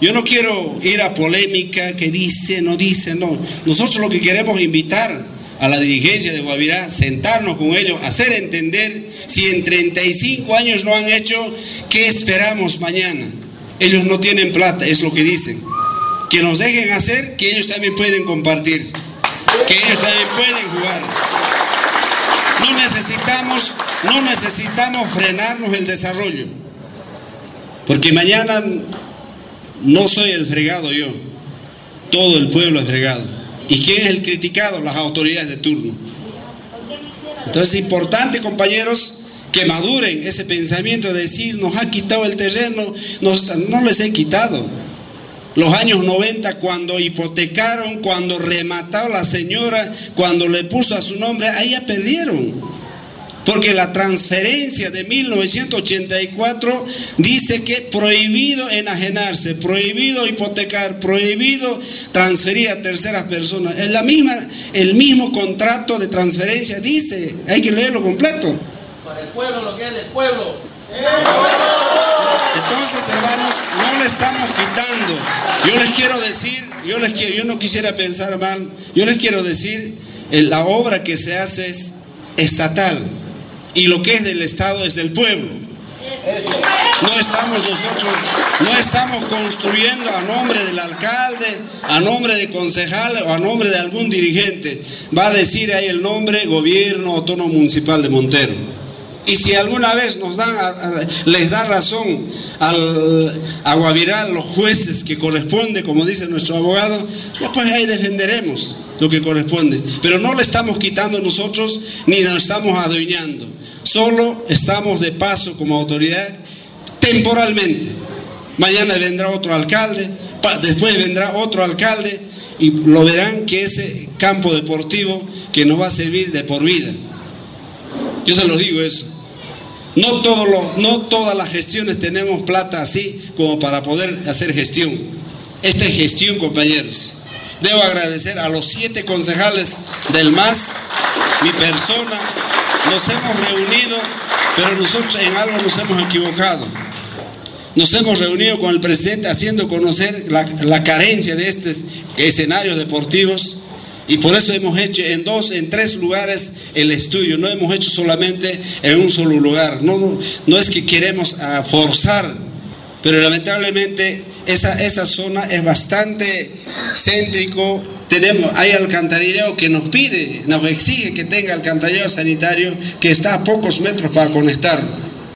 Yo no quiero ir a polémica que dice, no dice, no. Nosotros lo que queremos es invitar a la dirigencia de Guavirá, sentarnos con ellos, hacer entender si en 35 años no han hecho, ¿qué esperamos mañana? Ellos no tienen plata, es lo que dicen. Que nos dejen hacer, que ellos también pueden compartir, que ellos también pueden jugar. No necesitamos, no necesitamos frenarnos el desarrollo, porque mañana no soy el fregado yo, todo el pueblo es fregado. ¿Y quién es el criticado? Las autoridades de turno. Entonces es importante, compañeros, que maduren ese pensamiento de decir, nos ha quitado el terreno, no les he quitado. Los años 90, cuando hipotecaron, cuando remató la señora, cuando le puso a su nombre, ahí ya perdieron. Porque la transferencia de 1984 dice que prohibido enajenarse, prohibido hipotecar, prohibido transferir a terceras personas. Es la misma, el mismo contrato de transferencia dice, hay que leerlo completo. Para el pueblo lo que es del pueblo. Entonces, hermanos, no le estamos quitando. Yo les quiero decir, yo les quiero, yo no quisiera pensar mal, yo les quiero decir, la obra que se hace es estatal y lo que es del Estado es del pueblo. No estamos nosotros, no estamos construyendo a nombre del alcalde, a nombre de concejal o a nombre de algún dirigente. Va a decir ahí el nombre Gobierno Autónomo Municipal de Montero. Y si alguna vez nos dan, les da razón al, a Guavirá los jueces que corresponde, como dice nuestro abogado, pues ahí defenderemos lo que corresponde. Pero no le estamos quitando nosotros ni nos estamos adueñando. Solo estamos de paso como autoridad temporalmente. Mañana vendrá otro alcalde, después vendrá otro alcalde y lo verán que ese campo deportivo que nos va a servir de por vida. Yo se los digo eso. No, no todas las gestiones tenemos plata así como para poder hacer gestión. Esta es gestión, compañeros. Debo agradecer a los siete concejales del MAS, mi persona, nos hemos reunido, pero nosotros en algo nos hemos equivocado. Nos hemos reunido con el presidente haciendo conocer la, carencia de estos escenarios deportivos y por eso hemos hecho en dos, en tres lugares el estudio, no hemos hecho solamente en un solo lugar. No, no, es que queremos forzar, pero lamentablemente esa, esa zona es bastante céntrico tenemos, hay alcantarillado que nos pide, nos exige que tenga alcantarillado sanitario que está a pocos metros para conectar.